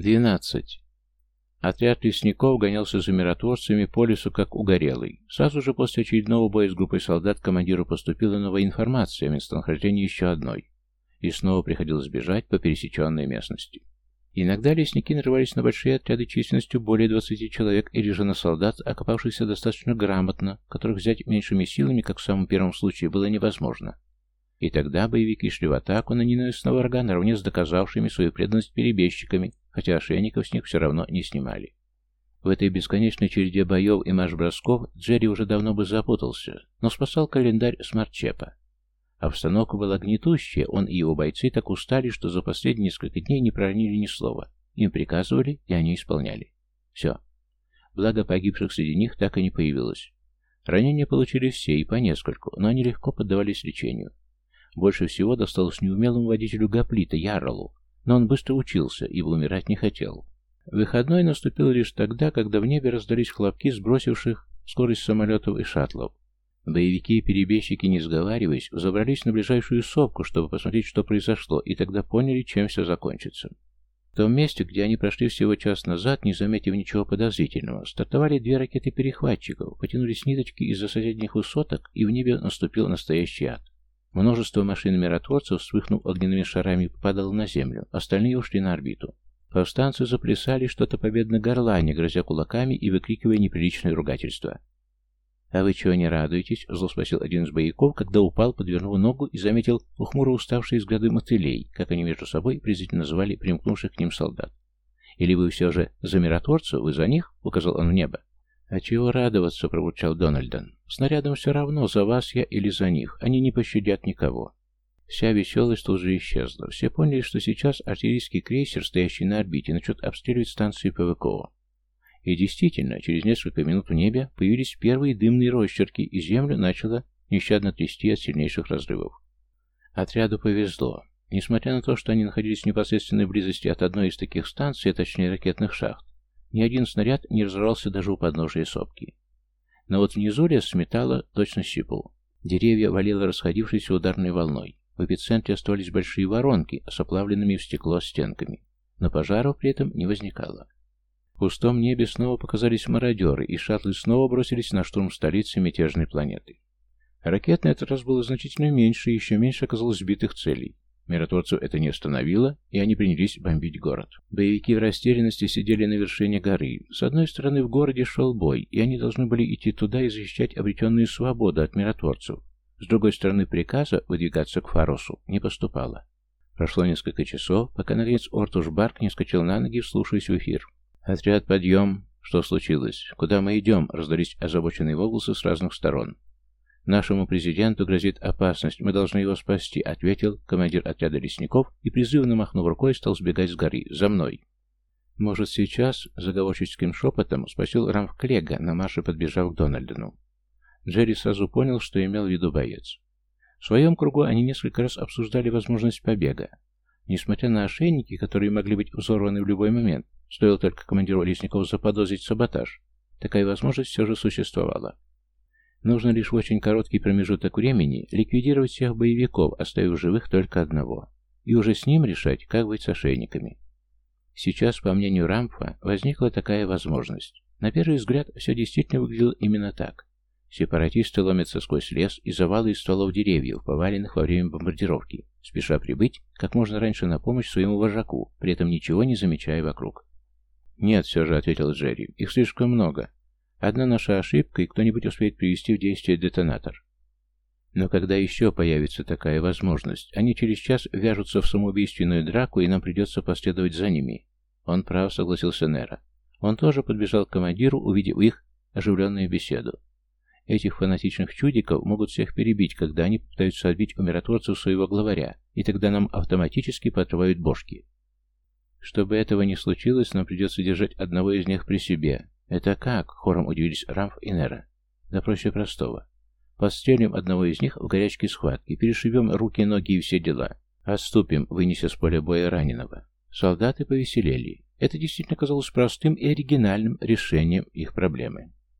Двенадцать. Отряд лесников гонялся за миротворцами по лесу, как угорелый. Сразу же после очередного боя с группой солдат командиру поступила новая информация о местонахождении еще одной. И снова приходилось бежать по пересеченной местности. Иногда лесники нарывались на большие отряды численностью более 20 человек или же на солдат, окопавшихся достаточно грамотно, которых взять меньшими силами, как в самом первом случае, было невозможно. И тогда боевики шли в атаку на ненавистного врага наравне с доказавшими свою преданность перебежчиками, хотя ошейников с них все равно не снимали. В этой бесконечной череде боев и марш-бросков Джерри уже давно бы запутался, но спасал календарь смарт-чепа. Обстановка была гнетущая, он и его бойцы так устали, что за последние несколько дней не проронили ни слова. Им приказывали, и они исполняли. Все. Благо погибших среди них так и не появилось. Ранения получили все, и по нескольку, но они легко поддавались лечению. Больше всего досталось неумелому водителю Гоплита, Ярлу, но он быстро учился, ибо умирать не хотел. Выходной наступил лишь тогда, когда в небе раздались хлопки сбросивших скорость самолетов и шаттлов. Боевики и перебежчики, не сговариваясь, забрались на ближайшую сопку, чтобы посмотреть, что произошло, и тогда поняли, чем все закончится. В том месте, где они прошли всего час назад, не заметив ничего подозрительного, стартовали две ракеты перехватчиков, потянулись ниточки из-за соседних высоток, и в небе наступил настоящий ад. Множество машин миротворцев, вспыхнув огненными шарами, попадало на землю, остальные ушли на орбиту. Повстанцы заплясали что-то победно горлане, грозя кулаками и выкрикивая неприличное ругательство. «А вы чего не радуетесь?» — зло спросил один из бояков, когда упал, подвернул ногу и заметил ухмуро уставшие взгляды мотылей, как они между собой презрительно называли примкнувших к ним солдат. «Или вы все же за миротворцев, вы за них?» — указал он в небо. «А чего радоваться?» — пробурчал Дональдон. «Снарядом все равно, за вас я или за них. Они не пощадят никого». Вся веселость тут же исчезла. Все поняли, что сейчас артиллерийский крейсер, стоящий на орбите, начнет обстреливать станции ПВКО. И действительно, через несколько минут в небе появились первые дымные росчерки, и землю начало нещадно трясти от сильнейших разрывов. Отряду повезло. Несмотря на то, что они находились в непосредственной близости от одной из таких станций, а точнее ракетных шахт, ни один снаряд не разорвался даже у подножия сопки. Но вот внизу лес сметало точно щипал. Деревья валило расходившейся ударной волной. В эпицентре оставались большие воронки с оплавленными в стекло стенками. Но пожаров при этом не возникало. В пустом небе снова показались мародеры, и шаттлы снова бросились на штурм столицы мятежной планеты. Ракет на этот раз было значительно меньше, и еще меньше оказалось сбитых целей. Миротворцев это не остановило, и они принялись бомбить город. Боевики в растерянности сидели на вершине горы. С одной стороны, в городе шел бой, и они должны были идти туда и защищать обретенную свободу от миротворцев. С другой стороны, приказа выдвигаться к Фаросу не поступало. Прошло несколько часов, пока, наконец, Ортуш Барк не скачал на ноги, вслушаясь в эфир. «Отряд, подъем!» «Что случилось? Куда мы идем?» — раздались озабоченные возгласы с разных сторон. «Нашему президенту грозит опасность, мы должны его спасти», — ответил командир отряда лесников и, призывно махнув рукой, стал сбегать с горы. «За мной!» «Может, сейчас?» — заговорческим шепотом спросил Рамф Клега, на марше подбежав к Дональдону. Джерри сразу понял, что имел в виду боец. В своем кругу они несколько раз обсуждали возможность побега. Несмотря на ошейники, которые могли быть взорваны в любой момент, стоило только командиру лесников заподозрить саботаж, такая возможность все же существовала. Нужно лишь в очень короткий промежуток времени ликвидировать всех боевиков, оставив живых только одного. И уже с ним решать, как быть с ошейниками. Сейчас, по мнению Рамфа, возникла такая возможность. На первый взгляд, все действительно выглядело именно так. Сепаратисты ломятся сквозь лес и завалы из стволов деревьев, поваленных во время бомбардировки, спеша прибыть как можно раньше на помощь своему вожаку, при этом ничего не замечая вокруг. «Нет, все же», — ответил Джерри, — «их слишком много. Одна наша ошибка, и кто-нибудь успеет привести в действие детонатор. Но когда еще появится такая возможность, они через час вяжутся в самоубийственную драку, и нам придется последовать за ними. Он прав, согласился Нера. Он тоже подбежал к командиру, увидев их оживленную беседу. Этих фанатичных чудиков могут всех перебить, когда они пытаются отбить у миротворцев своего главаря, и тогда нам автоматически поотрывают бошки. Чтобы этого не случилось, нам придется держать одного из них при себе, «Это как?» — хором удивились Рамф и Нера. «Да проще простого. Подстрелим одного из них в горячке схватки, перешибем руки, ноги и все дела. Отступим, вынеся с поля боя раненого». Солдаты повеселели. Это действительно казалось простым и оригинальным решением их проблемы.